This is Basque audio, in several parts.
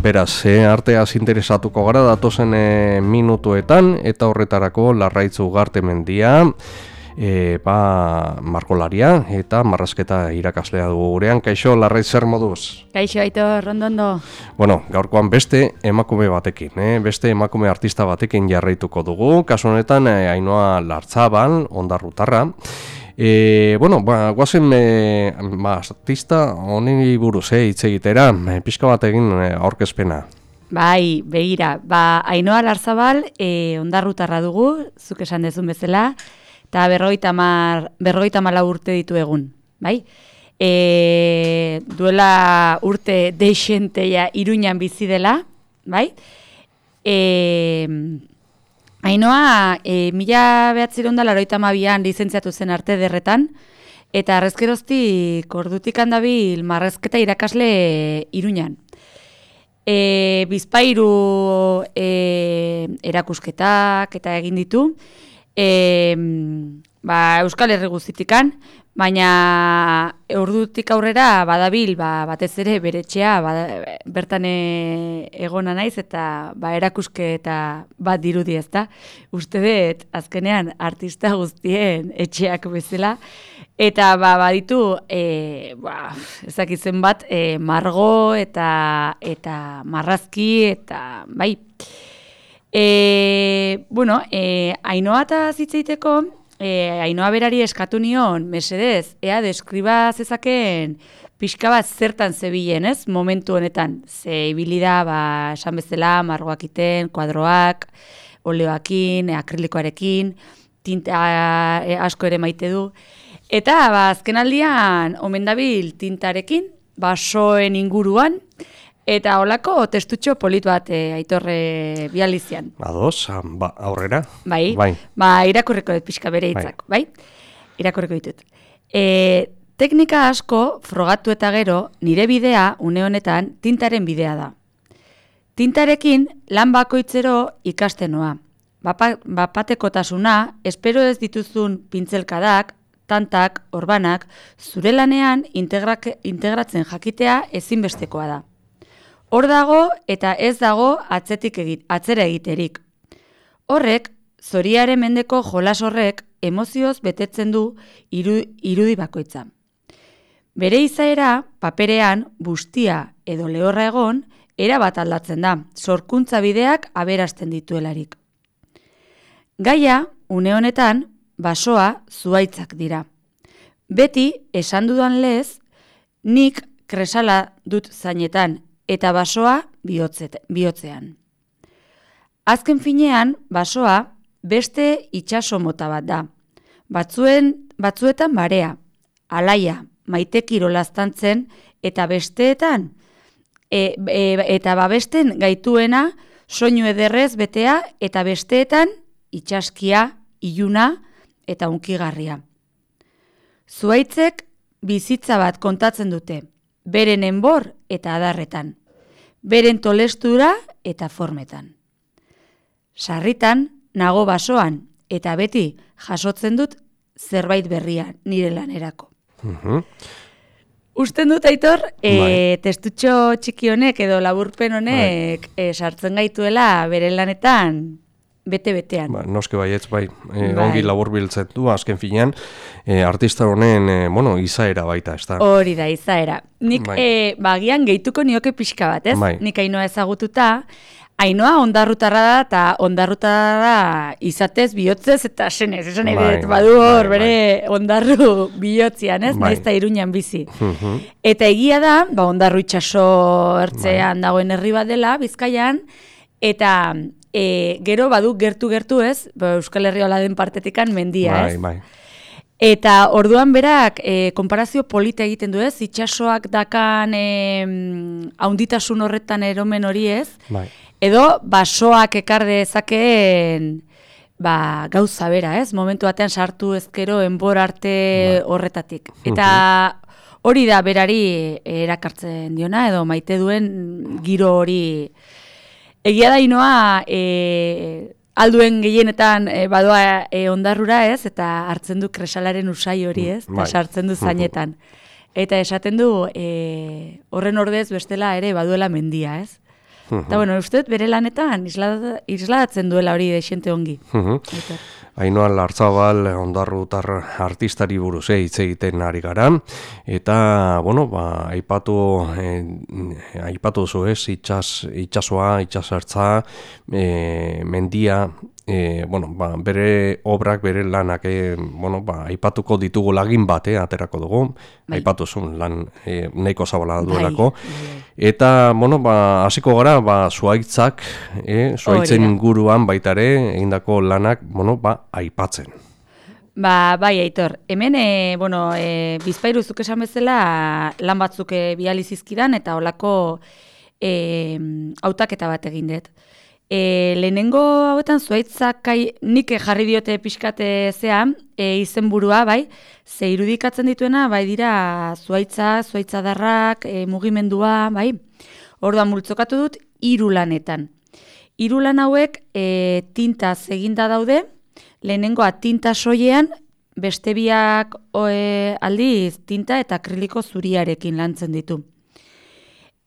Beraz, e, arteaz interesatuko gara datozen e, minutuetan eta horretarako larraitzu garte mendia, e, ba, markolaria eta marrazketa irakaslea dugu gurean. Kaixo, larraitz zer moduz? Kaixo, aito, rondondo. Bueno, gaurkoan beste emakume batekin, eh? beste emakume artista batekin jarraituko dugu. Kasu honetan, e, Ainoa Lartzabal, ondarrutarra. E, bueno, ba, guazen e, ba, artista honi buruz, eh, hitz egitera, e, pixka bat egin e, aurkezpena. Bai, behira, ba, Ainoa Larzabal e, ondarrutarra dugu, zuk esan dezun bezala, eta berroita mala urte ditu egun, bai? E, duela urte deixenteia iruñan bizi dela, bai? E, Ainoa, e, mila behatziron da laroita mabian lizentziatu zen arte derretan, eta arrezkerozti kordutik handabil marrezketa irakasle iruñan. E, bizpairu e, erakusketak eta egin ditu, e, ba, Euskal Herri guztitikan, Baina urdutik aurrera badabil, ba, batez ere beretxea, ba, bertan e, egona naiz eta ba, erakuske eta bat dirudi ez da. Uste dut, azkenean, artista guztien etxeak bezala. Eta ba, baditu, e, ba, ezakitzen bat, e, margo eta, eta marrazki eta bai. E, bueno, e, ainoa eta zitzeiteko, e, Ainoa berari eskatu nion, mesedez, ea deskriba zezaken pixka bat zertan zebilen, ez, momentu honetan. Ze ibilida, ba, esan bezala, margoak iten, kuadroak, oleoakin, akrilikoarekin, tinta e, asko ere maite du. Eta, ba, azken aldian, omen dabil tintarekin, basoen inguruan, Eta holako testutxo polit bat e, aitorre bializian. Ados, ba, aurrera. Bai, bai. ba, irakurreko dut pixka bere hitzak, bai. bai? Irakurreko ditut. E, teknika asko frogatu eta gero nire bidea une honetan tintaren bidea da. Tintarekin lan bakoitzero ikastenoa. Bapatekotasuna, espero ez dituzun pintzelkadak, tantak, orbanak, zure lanean integratzen jakitea ezinbestekoa da. Hor dago eta ez dago atzetik egit, atzera egiterik. Horrek, zoriare mendeko jolas horrek emozioz betetzen du iru, irudi bakoitza. Bere izaera, paperean, bustia edo lehorra egon, era bat aldatzen da, sorkuntza bideak aberasten dituelarik. Gaia, une honetan, basoa zuaitzak dira. Beti, esan dudan lez, nik kresala dut zainetan eta basoa bihotzet, bihotzean. Azken finean, basoa beste itxaso mota bat da. Batzuen, batzuetan barea, alaia, maite kirolaztantzen, eta besteetan, e, e, eta babesten gaituena, soinu ederrez betea, eta besteetan, itxaskia, iluna, eta unkigarria. Zuaitzek bizitza bat kontatzen dute, beren enbor eta adarretan beren tolestura eta formetan. Sarritan, nago basoan, eta beti jasotzen dut zerbait berria nire lanerako. Uh Usten dut aitor, e, testutxo txiki honek edo laburpen honek bai. e, sartzen gaituela bere lanetan bete-betean. Ba, noske baietz, bai, e, bai. ongi labur biltzen du, azken finean, e, artista honen, e, bueno, izaera baita, ez da? Hori da, izaera. Nik, bai. e, bagian, gehituko nioke pixka bat, ez? Bai. Nik ainoa ezagututa, Ainoa ondarrutarra da eta ondarrutarra da izatez bihotzez eta senez. Esan bai, bai, badu hor bai, bere ondarru bihotzian, ez? Bai. Naizta iruñan bizi. Mhm. Eta egia da, ba, ondarru itxaso ertzean bai. dagoen herri bat dela, bizkaian, eta e, gero badu gertu-gertu ez, ba, Euskal Herri hola den partetikan mendia bai, ez. Bai. Eta orduan berak e, konparazio polita egiten du ez, itxasoak dakan e, haunditasun horretan eromen hori ez, bai. edo basoak ekarde ezakeen ba, gauza bera ez, momentu batean sartu ezkero enbor arte bai. horretatik. Eta hori da berari erakartzen diona, edo maite duen giro hori Egia da inoa, e, alduen gehienetan e, badoa e, ondarrura ez, eta hartzen du kresalaren usai hori ez, eta bai. sartzen du zainetan. Eta esaten du, e, horren ordez bestela ere baduela mendia ez. Eta, bueno, uste bere lanetan isladatzen duela hori desente ongi. Ainoa Lartzabal ondarrutar artistari buruz eh, hitz egiten ari gara. Eta bueno ba aipatu eh, aipatu zu ez? Itsas itsasoa itsasartza eh, mendia e, bueno, ba, bere obrak, bere lanak, e, bueno, ba, aipatuko ditugu lagin bat, eh, aterako dugu, bai. aipatu zuen lan e, nahiko zabala bai, duelako. Bai. Eta, bueno, ba, hasiko gara, ba, zuaitzak, e, zuaitzen inguruan baitare, egindako lanak, bueno, ba, aipatzen. Ba, bai, aitor, hemen, e, bueno, e, bizpairu zuke esan bezala, lan batzuk bializizkidan, eta olako e, autaketa bat egin dut. E, lehenengo hauetan zuaitzak nik jarri diote pixkate zean, e, izenburua bai, ze irudikatzen dituena, bai dira zuaitza, zuaitza darrak, e, mugimendua, bai, orduan multzokatu dut, hiru lanetan. Hiru lan hauek e, tinta eginda daude, lehenengoa tinta soilean, beste biak e, aldiz tinta eta akriliko zuriarekin lantzen ditu.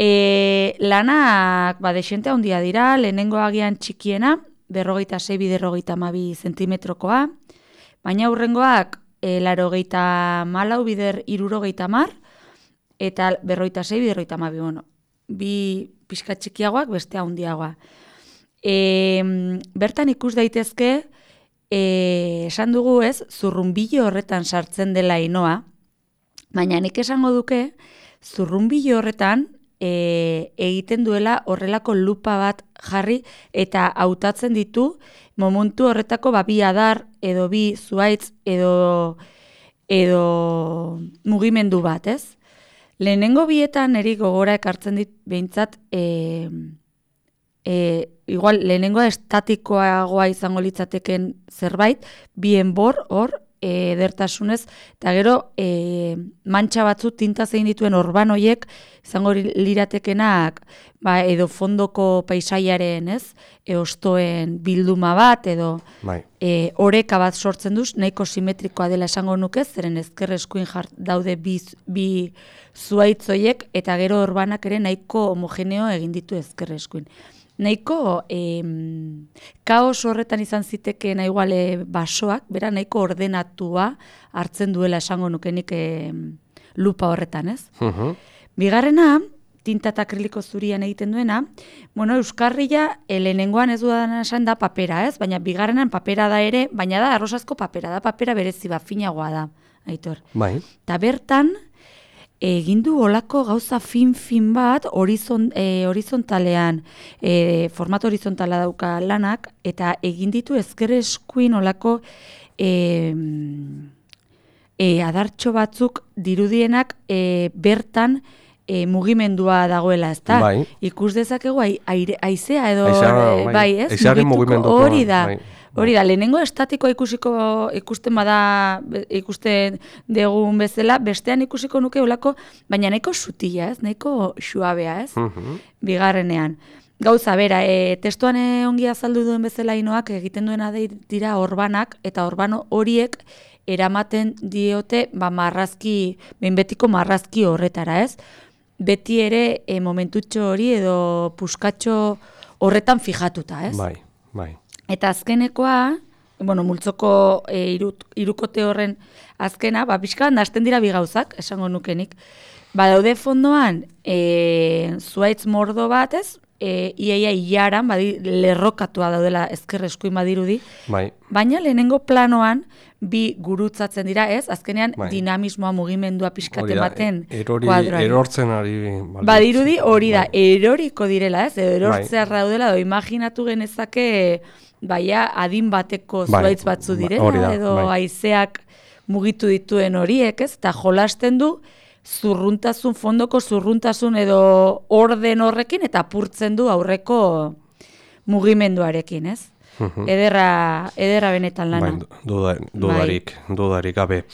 E, lanak, ba, desente handia dira, lehenengo agian txikiena, berrogeita zei biderrogeita mabi zentimetrokoa, baina hurrengoak, e, laro geita malau bider irurogeita mar, eta berrogeita zei biderrogeita mabi, bueno, bi pixka txikiagoak, beste handiagoa. E, bertan ikus daitezke, e, esan dugu ez, zurrumbilo horretan sartzen dela inoa, baina nik esango duke, zurrumbilo horretan, e, egiten duela horrelako lupa bat jarri eta hautatzen ditu momentu horretako ba, bi adar edo bi zuaitz edo, edo mugimendu bat, ez? Lehenengo bietan eri gogora ekartzen dit behintzat e, e, igual lehenengo estatikoagoa izango litzateken zerbait, bien bor hor edertasunez, eta gero e, mantxa batzu tinta zein dituen orban hoiek izango liratekenak ba, edo fondoko paisaiaren ez, e, ostoen bilduma bat, edo bai. e, oreka bat sortzen duz, nahiko simetrikoa dela esango nuke, zeren ezker eskuin jart daude bi, bi zuaitzoiek, eta gero orbanak ere nahiko homogeneo egin ditu ezker eskuin nahiko em, kaos horretan izan zitekeen iguale basoak, bera nahiko ordenatua hartzen duela esango nukenik em, lupa horretan, ez? Uh Bigarrena, tinta eta akriliko zurian egiten duena, bueno, Euskarria helenengoan ez dudan esan da papera, ez? Baina bigarrenan papera da ere, baina da arrosazko papera, da papera berezi bat finagoa da, aitor. Bai. Ta bertan, egin du olako gauza fin-fin bat horizon, e, horizontalean, e, formato horizontala dauka lanak, eta egin ditu ezker eskuin olako e, e, adartxo batzuk dirudienak e, bertan e, mugimendua dagoela, ez da? Bai. Ikus dezakegu aizea edo, bai, bai ez? Hori da. Bai. Hori da, lehenengo estatiko ikusiko ikusten bada ikusten degun bezala, bestean ikusiko nuke olako, baina nahiko sutila, ez? Nahiko suabea, ez? Mhm. Bigarrenean. Gauza bera, e, testuan e, ongi azaldu duen bezala inoak egiten duena dira orbanak eta orbano horiek eramaten diote ba marrazki, betiko marrazki horretara, ez? Beti ere e, momentutxo hori edo puskatxo horretan fijatuta, ez? Bai, bai. Eta azkenekoa, bueno, multzoko e, irukote horren azkena, ba, pixkan, hasten dira bigauzak, esango nukenik. Ba, daude fondoan, e, zuaitz mordo bat ez, e, iaia iaran, badi, lerrokatua daudela ezker eskuin badirudi. Bai. Baina lehenengo planoan, bi gurutzatzen dira, ez? Azkenean bai. dinamismoa mugimendua pixkate baten e, erori, Erortzen ari. Badirudi hori da, bai. eroriko direla, ez? Erortzea bai. daudela, do, imaginatu genezake baia adin bateko bai, zuaitz batzu ba, direla, edo bai. aizeak mugitu dituen horiek, ez? Eta jolasten du, zurruntasun, fondoko zurruntasun edo orden horrekin, eta purtzen du aurreko mugimenduarekin, ez? Mhm. ederra, ederra benetan lana. Bai, duda, dudarik, dudarik gabe.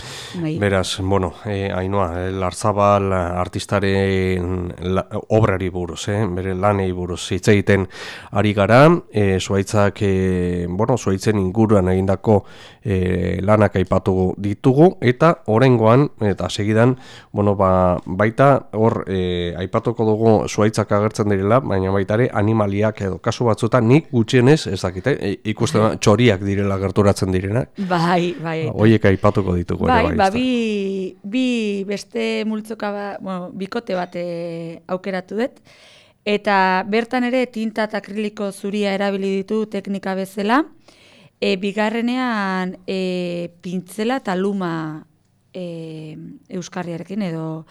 Bai. Beraz, bueno, e, Ainoa, eh, Larzabal artistaren la, obrari buruz, eh, bere lanei buruz hitz egiten ari gara, e, zuaitzak, e, bueno, zuaitzen inguruan egindako e, lanak aipatu ditugu, eta orengoan, eta segidan, bueno, ba, baita hor e, aipatuko dugu zuaitzak agertzen direla, baina baita ere animaliak edo kasu batzutan nik gutxienez ez dakite, e, ikusten txoriak direla gerturatzen direnak. Bai, bai. Ba, Hoiek aipatuko ditugu Bai, ere ba, ezta? bi, bi beste multzoka, ba, bueno, bikote bat aukeratu dut. Eta bertan ere tinta eta akriliko zuria erabili ditu teknika bezala. E, bigarrenean e, pintzela eta luma e, euskarriarekin edo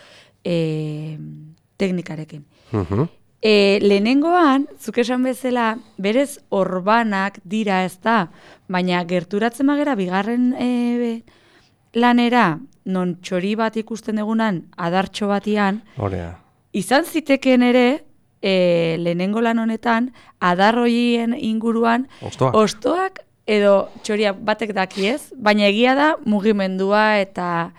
e, teknikarekin. Mhm. E, lehenengoan, zuk esan bezala, berez orbanak dira ez da, baina gerturatzen magera bigarren e, be- lanera, non txori bat ikusten egunan, adartxo batian, Horea. izan zitekeen ere, e, lehenengo lan honetan, adarroien inguruan, Ostoak. ostoak edo txoria batek daki ez, baina egia da mugimendua eta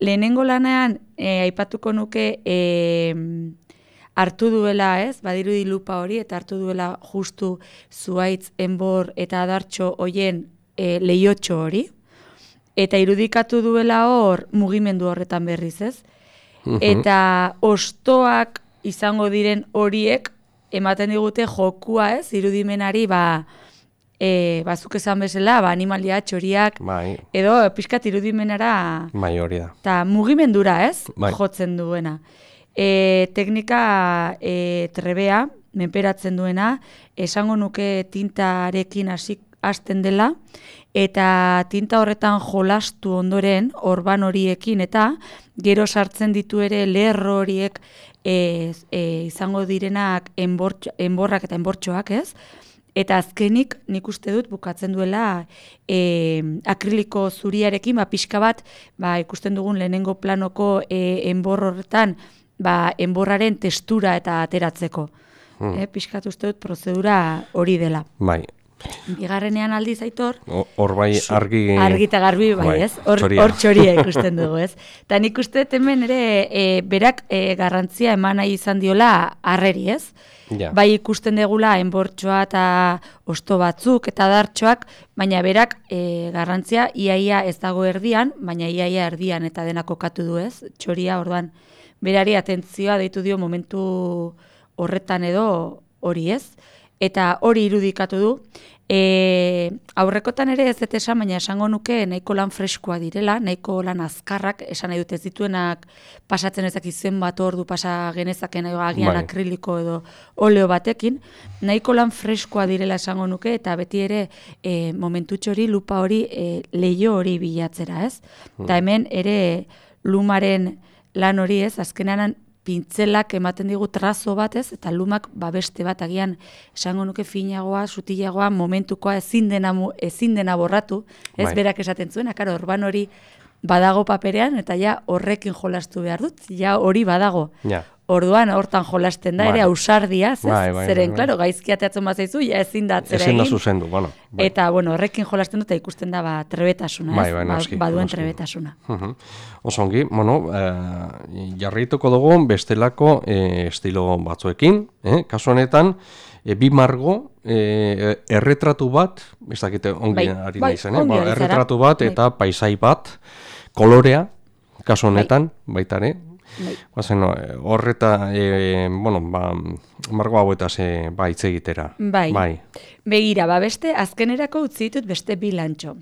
lehenengo lanean e, aipatuko nuke e, hartu duela ez, badirudi lupa hori eta hartu duela justu zuaitz, enbor eta adartxo hoien e, lehiotxo hori, eta irudikatu duela hor mugimendu horretan berriz ez, Mhm. eta ostoak izango diren horiek ematen digute jokua, ez, irudimenari ba e, bazuk esan bezala, ba animalia txoriak Bai, edo pixkat irudimenara bai hori da. eta mugimendura, ez, Bai. jotzen duena. E, teknika e, trebea, menperatzen duena, esango nuke tintarekin hasi hasten dela, eta tinta horretan jolastu ondoren, orban horiekin, eta gero sartzen ditu ere lerro horiek e, e, izango direnak enbortxo, enborrak eta enbortxoak, ez? Eta azkenik nik uste dut bukatzen duela e, akriliko zuriarekin ba, pixka bat ba, ikusten dugun lehenengo planoko e, enbor horretan ba, enborraren testura eta ateratzeko. Hmm. E, pixkat uste dut prozedura hori dela. Bai. Bigarrenean aldiz aitor, Hor bai argi... argi eta garbi bai, Bai, ez? Hor txoria. txoria ikusten dugu, ez? Ta nik uste hemen ere e, berak e, garrantzia eman nahi izan diola harreri, ez? Ja. Bai ikusten degula enbortxoa eta osto batzuk eta dartxoak, baina berak e, garrantzia iaia ez dago erdian, baina iaia erdian eta dena kokatu du, ez? Txoria orduan berari atentzioa deitu dio momentu horretan edo hori, ez? Eta hori irudikatu du. E, aurrekotan ere ez dut esan, baina esango nuke nahiko lan freskoa direla, nahiko lan azkarrak, esan nahi dut ez dituenak pasatzen ezak izen bat ordu pasa genezaken agian Bai. akriliko edo oleo batekin, nahiko lan freskoa direla esango nuke, eta beti ere e, momentutxo hori, lupa hori, e, leio hori bilatzera, ez? Eta hemen ere lumaren lan hori ez, azkenean pintzelak ematen digu trazo bat ez, eta lumak ba beste bat agian esango nuke finagoa, sutilagoa, momentukoa ezin dena, ezin dena borratu, ez Bai. berak esaten zuen, akaro, orban hori badago paperean, eta ja horrekin jolastu behar dut, ja hori badago. Ja. Orduan hortan jolasten da, ere Bai. ausardiaz, ez? Bai, bai, Zeren, bai, bai. klaro, gaizki ateatzen bat zaizu, ja ezin da atzera Ezin da egin. zuzendu, bueno. Bai. Eta, bueno, horrekin jolasten dut, ikusten da, ba, trebetasuna, Bai, ez? bai, Ba- noski, baduen noski. trebetasuna. Mhm. Oso ongi, bueno, eh, jarrituko dugu bestelako eh, estilo batzuekin, eh? kasu honetan, eh, bi margo, eh, erretratu bat, ez dakite ongi Bai, ari bai, naizen, eh? Ba, erretratu bat Bai. eta paisai bat, kolorea, kasu honetan, baita ere, Bai. Bazen, eh, horreta, e, bueno, ba, margo hauetaz e, ba, hitz egitera. Bai. Bai. Begira, ba beste, azkenerako utzi ditut beste bi lantxo.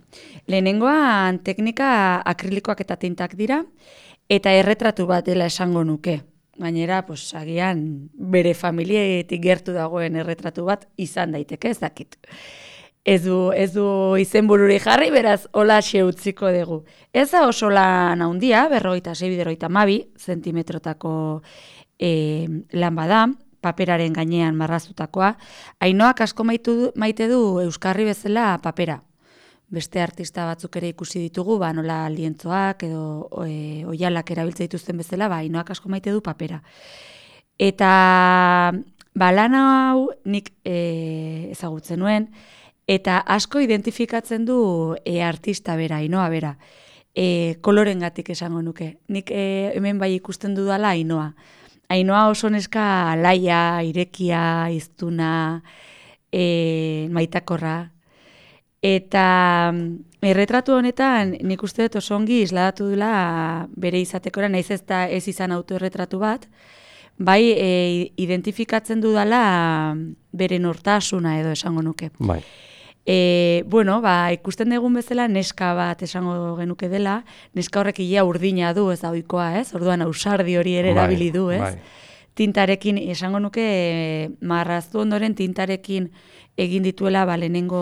Lehenengoan teknika akrilikoak eta tintak dira, eta erretratu bat dela esango nuke. Gainera, pues, agian bere familietik gertu dagoen erretratu bat izan daiteke, ez dakit. Ez du, ez du izenbururi jarri, beraz, hola utziko dugu. Ez da oso lan handia, berrogeita sei bideroita mabi, zentimetrotako e, lan bada, paperaren gainean marraztutakoa. Ainoak asko maitu, maite du Euskarri bezala papera. Beste artista batzuk ere ikusi ditugu, ba, nola lientzoak edo e, oialak erabiltze dituzten bezala, ba, ainoak asko maite du papera. Eta ba, lan hau nik e, ezagutzen nuen, eta asko identifikatzen du e, artista bera, inoa bera. E, kolorengatik esango nuke. Nik e, hemen bai ikusten dudala ainoa. Ainoa oso neska laia, irekia, iztuna, e, maitakorra. Eta erretratu honetan nik uste dut oso ongi isladatu dula bere izatekora, naiz ez da ez izan autoerretratu bat, bai e, identifikatzen dudala bere nortasuna edo esango nuke. Bai. E, bueno, ba, ikusten dugun bezala neska bat esango genuke dela, neska horrek ia urdina du ez da oikoa, ez? Orduan ausardi hori ere bai, erabili du, ez? Bai tintarekin, esango nuke, marraztu ondoren tintarekin egin dituela ba, lehenengo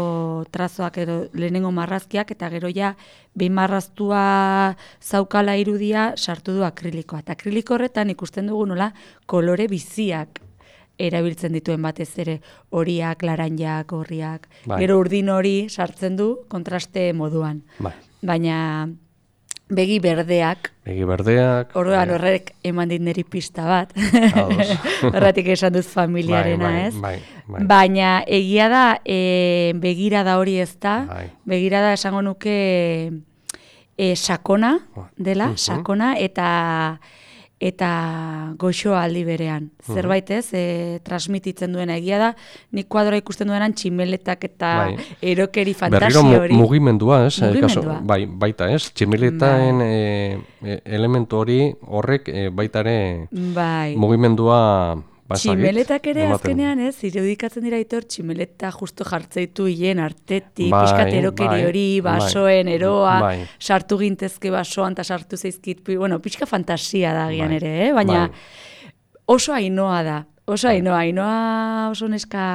trazoak edo lehenengo marrazkiak, eta gero ja, behin marraztua zaukala irudia sartu du akrilikoa. Eta akriliko horretan ikusten dugu nola kolore biziak erabiltzen dituen batez ere horiak, laranjak, horriak. Bai. Gero urdin hori sartzen du kontraste moduan. Bai. Baina begi berdeak. Begi berdeak. Orduan horrek eman dit neri pista bat. Horratik esan duz familiarena, bai, bai, ez? Bai, bai. Baina egia da e, begira da hori ez da. Bai. Begira da esango nuke e, sakona dela, sakona, eta eta goxo aldi berean. Zerbait ez, e, transmititzen duena egia da, nik kuadroa ikusten duenan tximeletak eta bai. erokeri fantasio hori. Berriro mugimendua, ez? Eh, mugimendua. bai, baita, ez? Tximeletaen bai. e, elementu hori horrek e, baitare bai. mugimendua tximeletak ere azkenean, ez, irudikatzen dira itor, tximeleta justo jartzeitu hien artetik, bai, piskaterokeri bai, hori, bai. basoen, eroa, bai. sartu gintezke basoan, eta sartu zeizkit, bueno, pixka fantasia da gian bai, ere, eh? baina bai. oso hainoa da, oso hainoa, hainoa oso neska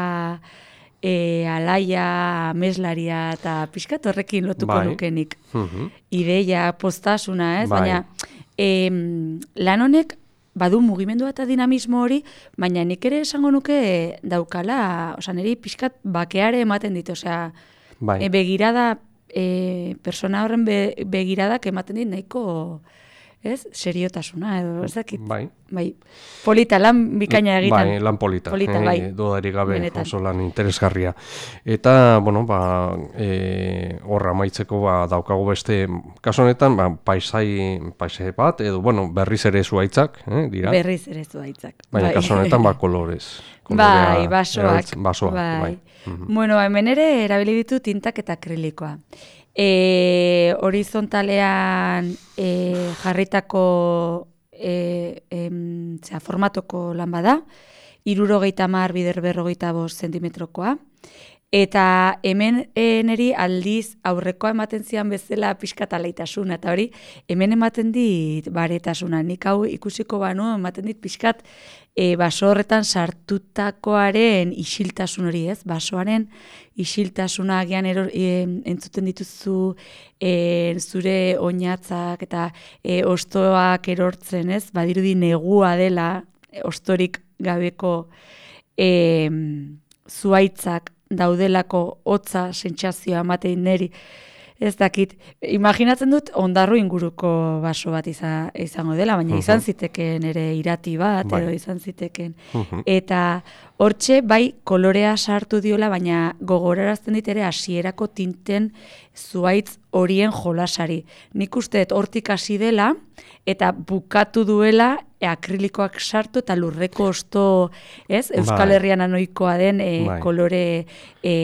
e, alaia, meslaria, eta pixka torrekin lotuko bai. nukenik. Mhm. Ideia, postasuna, ez, bai. baina em, lan honek badu mugimendu eta dinamismo hori, baina nik ere esango nuke daukala, osea, niri pixkat bakeare ematen dit, osea, bai. e, begirada, e, persona horren be, begiradak ematen dit nahiko, ez, seriotasuna, edo, ez dakit. Bai. Bai, polita, lan bikaina egiten. Bai, lan polita, polita eh, bai. dodari gabe, Benetan. oso lan interesgarria. Eta, bueno, ba, e, horra maitzeko ba, daukagu beste, kaso honetan, ba, paisai, paisai bat, edo, bueno, berriz ere zuaitzak, eh, dira? Berriz ere zuaitzak. Baina, bai. kaso honetan, ba, kolorez. Bai, basoak. Basoak, bai. bai. Bueno, hemen ere, erabili ditu tintak eta akrilikoa e, horizontalean e, jarritako e, em, zera, formatoko lan bada, irurogeita mar bider berrogeita bost zentimetrokoa, Eta hemen neri aldiz aurrekoa ematen zian bezala pixkataleitasun, eta hori hemen ematen dit baretasuna. Nik hau ikusiko banu ematen dit pixkat e, baso horretan sartutakoaren isiltasun hori ez, basoaren isiltasuna agian eror, e, entzuten dituzu e, zure oinatzak eta e, ostoak erortzen ez, badirudi negua dela ostorik gabeko e, zuaitzak daudelako hotza sentsazioa ematein neri, Ez dakit, imaginatzen dut ondarro inguruko baso bat izango dela, baina izan ziteken ere irati bat, bai. edo izan ziteken. Eta hortxe, bai, kolorea sartu diola, baina gogorarazten dit ere hasierako tinten zuaitz horien jolasari. Nik uste hortik hasi dela, eta bukatu duela e, akrilikoak sartu eta lurreko osto, ez? Bai. Euskal Herrian anoikoa den e, bai. kolore e,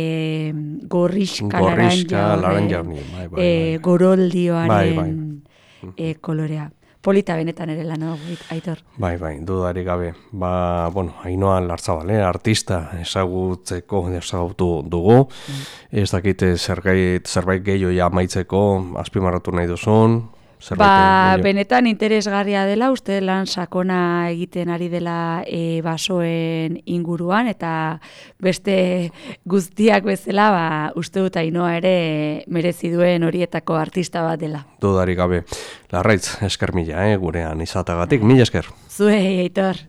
gorriska, laranja, laranja, bai, bai, bai. E, goroldioaren bai, bai. E, kolorea. Polita benetan ere lan aitor. Bai, bai, dudari gabe. Ba, bueno, hainoa lartzabale, artista ezagutzeko, ezagutu dugu. Mm. Ez dakite zerbait, zerbait gehiago ja maitzeko, azpimarratu nahi duzun, Ba, benetan interesgarria dela, uste lan sakona egiten ari dela e, basoen inguruan, eta beste guztiak bezala, ba, uste dut ainoa ere merezi duen horietako artista bat dela. Dudari gabe, larraitz, esker mila, eh, gurean izatagatik, mila esker. Zuei, eitor.